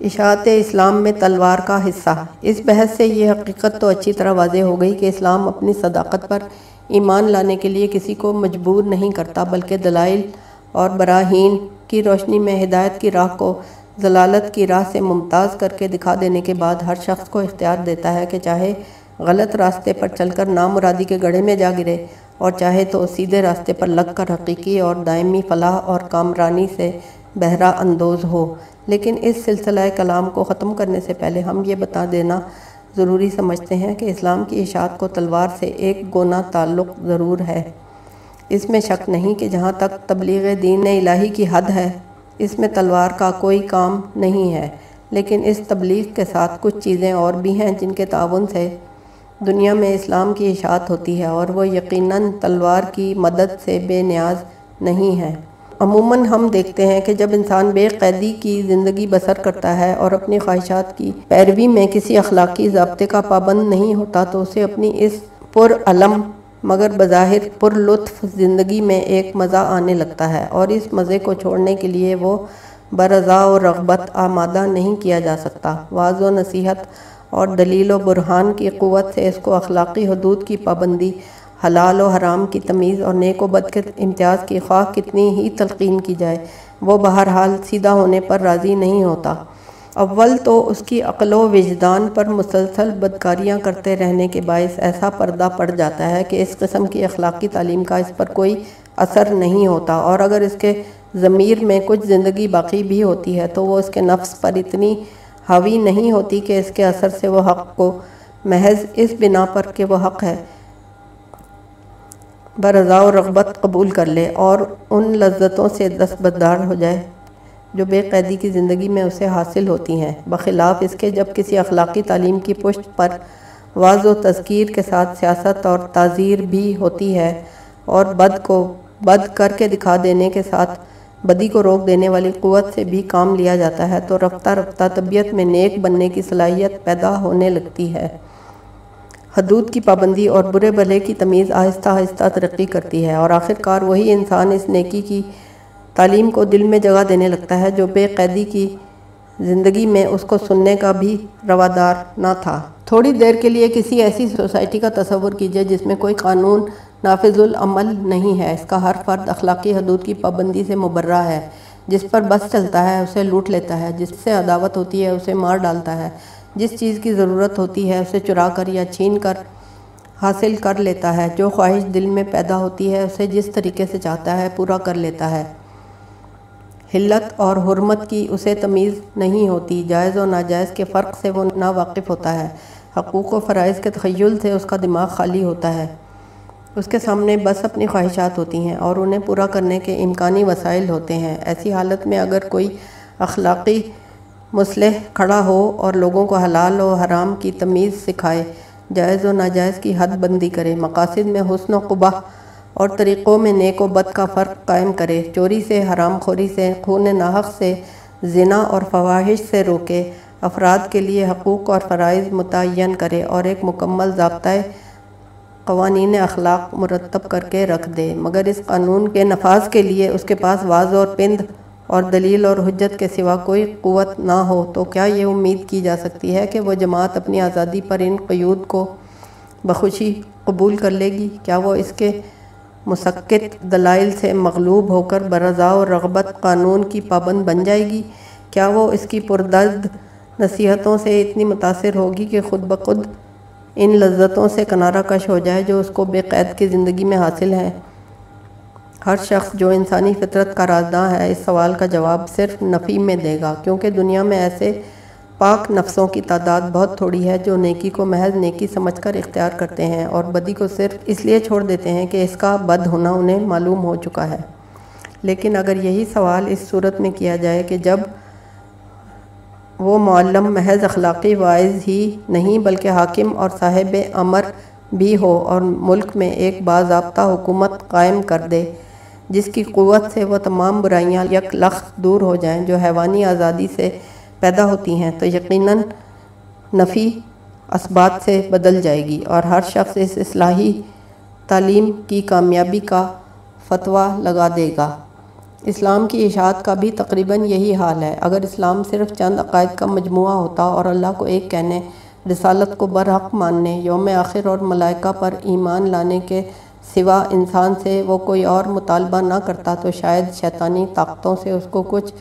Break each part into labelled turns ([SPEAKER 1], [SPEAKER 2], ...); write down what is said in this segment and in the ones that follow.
[SPEAKER 1] اشاعت اسلام میں تلوار کا حصہ۔ اس بحث سے یہ حقیقت تو اچھی طرح واضح ہو گئی کہ اسلام اپنی صداقت پر ایمان لانے کے لیے کسی کو مجبور نہیں کرتا، بلکہ دلائل اور براہین کی روشنی میں ہدایت کی راہ کو ضلالت کی راہ سے ممتاز کر کے دکھا دینے کے بعد ہر شخص کو اختیار دیتا ہے کہ چاہے غلط راستے پر چل کر نامرادی کے گڑھے میں جا گرے اور چاہے تو سیدھے راستے پر لگ کر حقیقی اور دائمی فلاح اور کامرانی سے بہرہ اندوز ہو۔ لیکن اس سلسلہ کلام کو ختم کرنے سے پہلے ہم یہ بتا دینا ضروری سمجھتے ہیں کہ اسلام کی اشاعت کو تلوار سے ایک گونا تعلق ضرور ہے۔ اس میں شک نہیں کہ جہاں تک تبلیغ دین الہی کی حد ہے، اس میں تلوار کا کوئی کام نہیں ہے۔ لیکن اس تبلیغ کے ساتھ کچھ چیزیں اور بھی ہیں جن کے تعاون سے دنیا میں اسلام کی اشاعت ہوتی ہے اور وہ یقیناً تلوار کی مدد سے بے نیاز نہیں ہے عموماً ہم دیکھتے ہیں کہ جب انسان بے قیدی کی زندگی بسر کرتا ہے اور اپنی خواہشات کی پیروی میں کسی اخلاقی ضابطے کا پابند نہیں ہوتا تو اسے اپنی اس پر علم مگر بظاہر پر لطف زندگی میں ایک مزہ آنے لگتا ہے اور اس مزے کو چھوڑنے کے لیے وہ برضا و رغبت آمادہ نہیں کیا جا سکتا۔ واض و نصیحت اور دلیل و برہان کی قوت سے اس کو اخلاقی حدود کی پابندی حلال و حرام کی تمیز اور نیک و بد کے امتیاز کی خواہ کتنی ہی تلقین کی جائے، وہ بہرحال سیدھا ہونے پر راضی نہیں ہوتا۔ اول تو اس کی عقل و وجدان پر مسلسل بدکاریاں کرتے رہنے کے باعث ایسا پردہ پڑ جاتا ہے کہ اس قسم کی اخلاقی تعلیم کا اس پر کوئی اثر نہیں ہوتا۔ اور اگر اس کے ضمیر میں کچھ زندگی باقی بھی ہوتی ہے تو وہ اس کے نفس پر اتنی حاوی نہیں ہوتی کہ اس کے اثر سے وہ حق کو محض اس بنا پر کہ وہ حق ہے۔ برضا و رغبت قبول کر لے اور ان لذتوں سے دستبردار ہو جائے جو بے قیدی کی زندگی میں اسے حاصل ہوتی ہیں۔ بخلاف اس کے جب کسی اخلاقی تعلیم کی پشت پر واضح و تذکیر کے ساتھ سیاست اور تعزیر بھی ہوتی ہے اور بد کو بد کر کے دکھا دینے کے ساتھ بدی کو روک دینے والی قوت سے بھی کام لیا جاتا ہے تو رفتہ رفتہ طبیعت میں نیک بننے کی صلاحیت پیدا ہونے لگتی ہے۔ حدود کی پابندی اور برے بھلے کی تمیز آہستہ آہستہ ترقی کرتی ہے اور آخر کار وہی انسان اس نیکی کی تعلیم کو دل میں جگہ دینے لگتا ہے جو بے قیدی کی زندگی میں اس کو سننے کا بھی روادار نہ تھا۔ تھوڑی دیر کے لیے کسی ایسی سوسائٹی کا تصور کیجیے جس میں کوئی قانون نافذ العمل نہیں ہے۔ اس کا ہر فرد اخلاقی حدود کی پابندی سے مبرہ ہے، جس پر بس چلتا ہے، اسے لوٹ لیتا ہے، جس سے عداوت ہوتی ہے، اسے مار ڈالتا ہے۔ جس چیز کی ضرورت ہوتی ہے، اسے چرا کر یا چھین کر حاصل کر لیتا ہے۔ جو خواہش دل میں پیدا ہوتی ہے، اسے جس طریقے سے چاہتا ہے، پورا کر لیتا ہے۔ حلت اور حرمت کی اسے تمیز نہیں ہوتی، جائز و ناجائز کے فرق سے وہ نا واقف ہوتا ہے۔ حقوق و فرائض کے تخیل سے اس کا دماغ خالی ہوتا ہے۔ اس کے سامنے بس اپنی خواہشات ہوتی ہیں اور انہیں پورا کرنے کے امکانی وسائل ہوتے ہیں۔ ایسی حالت میں اگر کوئی اخلاقی مسلح کھڑا ہو اور لوگوں کو حلال و حرام کی تمیز سکھائے، جائز و ناجائز کی حد بندی کرے، مقاصد میں حسن و قبح اور طریقوں میں نیک و بد کا فرق قائم کرے، چوری سے، حرام خوری سے، خون ناحق سے، زنا اور فواہش سے روکے، افراد کے لیے حقوق اور فرائض متعین کرے اور ایک مکمل ضابطۂ قوانین اخلاق مرتب کر کے رکھ دے۔ مگر اس قانون کے نفاذ کے لیے اس کے پاس واضح اور پند اور دلیل اور حجت کے سوا کوئی قوت نہ ہو، تو کیا یہ امید کی جا سکتی ہے کہ وہ جماعت اپنی آزادی پر ان قیود کو بخوشی قبول کر لے گی؟ کیا وہ اس کے مسکت دلائل سے مغلوب ہو کر برضا و رغبت قانون کی پابند بن جائے گی؟ کیا وہ اس کی پردرد نصیحتوں سے اتنی متاثر ہوگی کہ خود بخود ان لذتوں سے کنارہ کش ہو جائے جو اس کو بے قید کی زندگی میں حاصل ہیں؟ ہر شخص جو انسانی فطرت کا رازداں ہے، اس سوال کا جواب صرف نفی میں دے گا۔ کیونکہ دنیا میں ایسے پاک نفسوں کی تعداد بہت تھوڑی ہے جو نیکی کو محض نیکی سمجھ کر اختیار کرتے ہیں اور بدی کو صرف اس لیے چھوڑ دیتے ہیں کہ اس کا بد ہونا انہیں معلوم ہو چکا ہے۔ لیکن اگر یہی سوال اس صورت میں کیا جائے کہ جب وہ معلم محض اخلاقی وائز ہی نہیں بلکہ حاکم اور صاحب امر بھی ہو اور ملک میں ایک باضابطہ حکومت قائم کر دے جس کی قوت سے وہ تمام برائیاں یک لخ دور ہو جائیں، جو حیوانی آزادی سے پیدا ہوتی ہیں، تو یقیناً نفی اسبات سے بدل جائے گی اور ہر شخص اس اصلاحی تعلیم کی کامیابی کا فتویٰ لگا دے گا۔ اسلام کی اشاعت کا بھی تقریباً یہی حال ہے۔ اگر اسلام صرف چند عقائد کا مجموعہ ہوتا اور اللہ کو ایک کہنے، رسالت کو برحق ماننے، یوم آخر اور ملائکہ پر ایمان لانے کے سوا انسان سے وہ کوئی اور مطالبہ نہ کرتا تو شاید شیطانی طاقتوں سے اس کو کچھ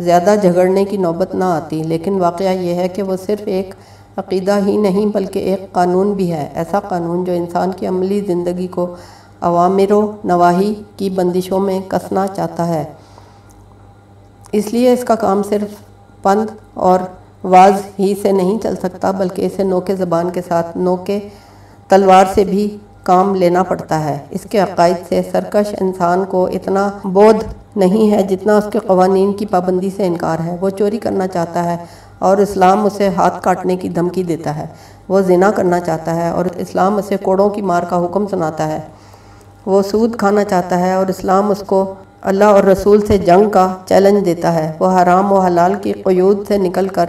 [SPEAKER 1] زیادہ جھگڑنے کی نوبت نہ آتی۔ لیکن واقعہ یہ ہے کہ وہ صرف ایک عقیدہ ہی نہیں بلکہ ایک قانون بھی ہے۔ ایسا قانون جو انسان کی عملی زندگی کو عوامر و نواحی کی بندشوں میں کسنا چاہتا ہے۔ اس لیے اس کا کام صرف پند اور واز ہی سے نہیں چل سکتا، بلکہ اسے نوکے زبان کے ساتھ، نوکے تلوار سے بھی کام لینا پڑتا ہے۔ اس کے عقائد سے سرکش انسان کو اتنا بودھ نہیں ہے جتنا اس کے قوانین کی پابندی سے انکار ہے۔ وہ چوری کرنا چاہتا ہے اور اسلام اسے ہاتھ کاٹنے کی دھمکی دیتا ہے۔ وہ زنا کرنا چاہتا ہے اور اسلام اسے کوڑوں کی مار کا حکم سناتا ہے۔ وہ سود کھانا چاہتا ہے اور اسلام اس کو اللہ اور رسول سے جنگ کا چیلنج دیتا ہے۔ وہ حرام و حلال کی قیود سے نکل کر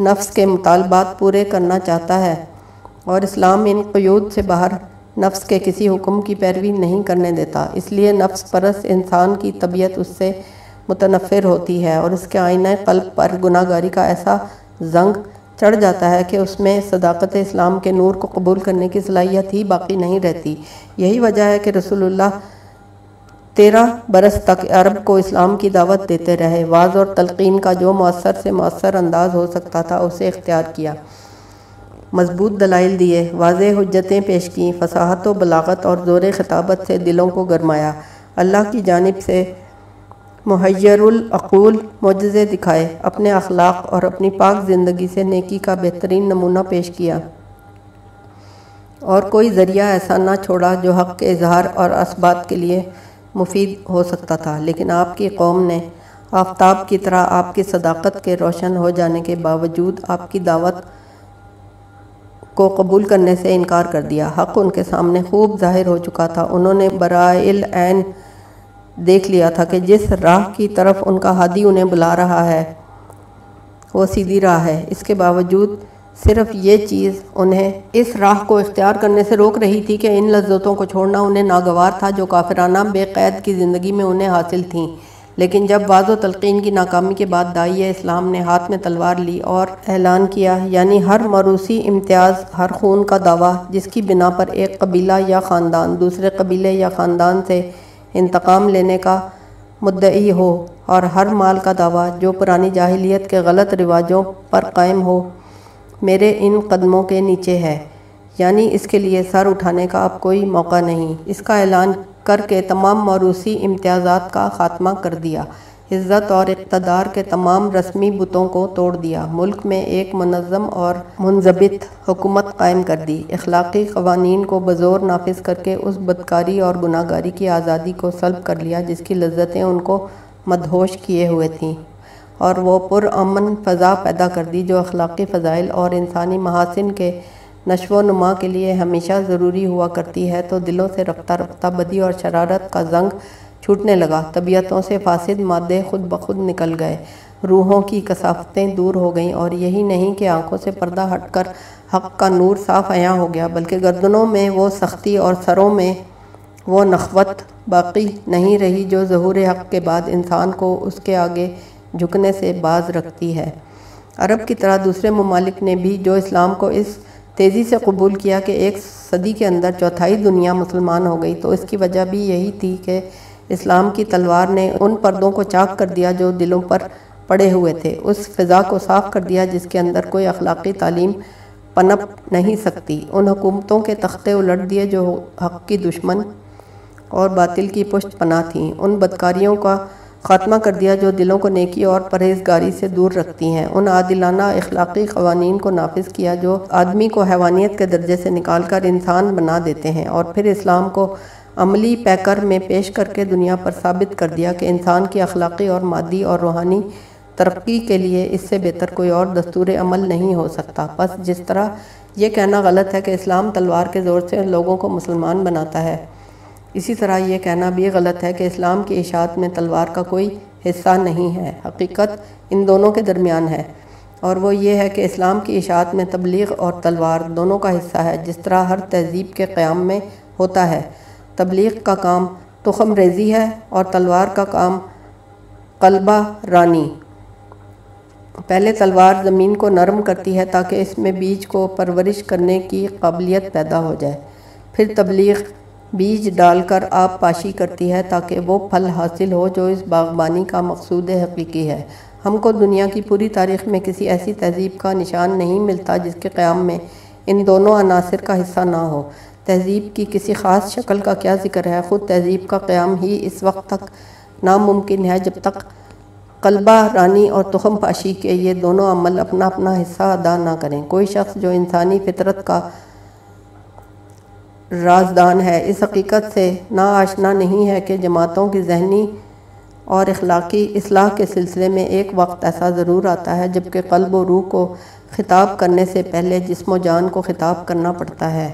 [SPEAKER 1] نفس کے مطالبات پورے کرنا چاہتا ہے اور اسلام ان قیود سے باہر نفس کے کسی حکم کی پیروی نہیں کرنے دیتا۔ اس لیے نفس پرس انسان کی طبیعت اس سے متنفر ہوتی ہے اور اس کے آئینہ قلب پر گناہ گاری کا ایسا زنگ چڑھ جاتا ہے کہ اس میں صداقت اسلام کے نور کو قبول کرنے کی صلاحیت ہی باقی نہیں رہتی۔ یہی وجہ ہے کہ رسول اللہ تیرہ برس تک عرب کو اسلام کی دعوت دیتے رہے۔ واض اور تلقین کا جو مؤثر سے مؤثر انداز ہو سکتا تھا، اسے اختیار کیا۔ مضبوط دلائل دیے، واضح حجتیں پیش کیں، فصاحت و بلاغت اور زور خطابت سے دلوں کو گرمایا۔ اللہ کی جانب سے محیر العقول معجزے دکھائے، اپنے اخلاق اور اپنی پاک زندگی سے نیکی کا بہترین نمونہ پیش کیا۔ اور کوئی ذریعہ ایسا نہ چھوڑا جو حق کے اظہار اور اسبات کے لیے مفید ہو سکتا تھا، لیکن آپ کی قوم نے آفتاب کی طرح آپ کی صداقت کے روشن ہو جانے کے باوجود آپ کی دعوت کو قبول کرنے سے انکار کر دیا۔ حق ان کے سامنے خوب ظاہر ہو چکا تھا۔ انہوں نے برائل عین دیکھ لیا تھا کہ جس راہ کی طرف ان کا ہادی انہیں بلا رہا ہے، وہ سیدھی راہ ہے۔ اس کے باوجود صرف یہ چیز انہیں اس راہ کو اختیار کرنے سے روک رہی تھی کہ ان لذتوں کو چھوڑنا انہیں ناگوار تھا جو کافرانہ بے قید کی زندگی میں انہیں حاصل تھیں۔ لیکن جب بعض و تلقین کی ناکامی کے بعد دائی اسلام نے ہاتھ میں تلوار لی اور اعلان کیا یعنی ہر مروسی امتیاز، ہر خون کا دعویٰ، جس کی بنا پر ایک قبیلہ یا خاندان دوسرے قبیلے یا خاندان سے انتقام لینے کا مدعی ہو اور ہر مال کا دعویٰ جو پرانی جاہلیت کے غلط رواجوں پر قائم ہو، میرے ان قدموں کے نیچے ہے۔ یعنی اس کے لیے سر اٹھانے کا اب کوئی موقع نہیں۔ اس کا اعلان کر کے تمام موروثی امتیازات کا خاتمہ کر دیا۔ عزت اور اقتدار کے تمام رسمی بتوں کو توڑ دیا۔ ملک میں ایک منظم اور منضبط حکومت قائم کر دی۔ اخلاقی قوانین کو بزور نافذ کر کے اس بدکاری اور گناہ گاری کی آزادی کو سلب کر لیا، جس کی لذتیں ان کو مدہوش کیے ہوئے تھیں۔ اور وہ پر امن فضا پیدا کر دی، جو اخلاقی فضائل اور انسانی محاسن کے نشو و نما کے لیے ہمیشہ ضروری ہوا کرتی ہے تو دلوں سے رفتہ رفتہ بدی اور شرارت کا زنگ چھوٹنے لگا۔ طبیعتوں سے فاسد مادے خود بخود نکل گئے۔ روحوں کی کثافتیں دور ہو گئیں اور یہی نہیں کہ آنکھوں سے پردہ ہٹ کر حق کا نور صاف عیاں ہو گیا، بلکہ گردنوں میں وہ سختی اور سروں میں وہ نخوت باقی نہیں رہی جو ظہور حق کے بعد انسان کو اس کے آگے جھکنے سے باز رکھتی ہے۔ عرب کی طرح دوسرے ممالک نے بھی جو اسلام کو اس تیزی سے قبول کیا کہ ایک صدی کے اندر چوتھائی دنیا مسلمان ہو گئی تو اس کی وجہ بھی یہی تھی کہ اسلام کی تلوار نے ان پردوں کو چاک کر دیا جو دلوں پر پڑے ہوئے تھے، اس فضا کو صاف کر دیا جس کے اندر کوئی اخلاقی تعلیم پنپ نہیں سکتی۔ ان حکومتوں کے تختے الٹ دیے جو حق کی دشمن اور باطل کی پشت پناہ تھیں۔ ان بدکاریوں کا خاتمہ کر دیا جو دلوں کو نیکی اور پرہیزگاری سے دور رکھتی ہیں۔ ان عادلانہ اخلاقی قوانین کو نافذ کیا جو آدمی کو حیوانیت کے درجے سے نکال کر انسان بنا دیتے ہیں اور پھر اسلام کو عملی پیکر میں پیش کر کے دنیا پر ثابت کر دیا کہ انسان کی اخلاقی اور مادی اور روحانی ترقی کے لیے اس سے بہتر کوئی اور دستور عمل نہیں ہو سکتا۔ بس جس طرح یہ کہنا غلط ہے کہ اسلام تلوار کے زور سے لوگوں کو مسلمان بناتا ہے اسی طرح یہ کہنا بھی غلط ہے کہ اسلام کی اشاعت میں تلوار کا کوئی حصہ نہیں ہے، حقیقت ان دونوں کے درمیان ہے۔ اور وہ یہ ہے کہ اسلام کی اشاعت میں تبلیغ اور تلوار دونوں کا حصہ ہے، جس طرح ہر تہذیب کے قیام میں ہوتا ہے۔ تبلیغ کا کام تخم ریزی ہے اور تلوار کا کام قلبہ رانی۔ پہلے تلوار زمین کو نرم کرتی ہے تاکہ اس میں بیج کو پرورش کرنے کی قابلیت پیدا ہو جائے۔ پھر تبلیغ بیج ڈال کر آپ پاشی کرتی ہے تاکہ وہ پھل حاصل ہو جو اس باغبانی کا مقصود حقیقی ہے۔ ہم کو دنیا کی پوری تاریخ میں کسی ایسی تہذیب کا نشان نہیں ملتا جس کے قیام میں ان دونوں عناصر کا حصہ نہ ہو۔ تہذیب کی کسی خاص شکل کا کیا ذکر ہے؟ خود تہذیب کا قیام ہی اس وقت تک ناممکن ہے جب تک قلبہ، رانی اور تخم پاشی کے یہ دونوں عمل اپنا اپنا حصہ ادا نہ کریں۔ کوئی شخص جو انسانی فطرت کا رازدان ہے۔ اس حقیقت سے نا آشنا نہیں ہے کہ جماعتوں کی ذہنی اور اخلاقی اصلاح کے سلسلے میں ایک وقت ایسا ضرور آتا ہے جبکہ قلب و روح کو خطاب کرنے سے پہلے جسم و جان کو خطاب کرنا پڑتا ہے۔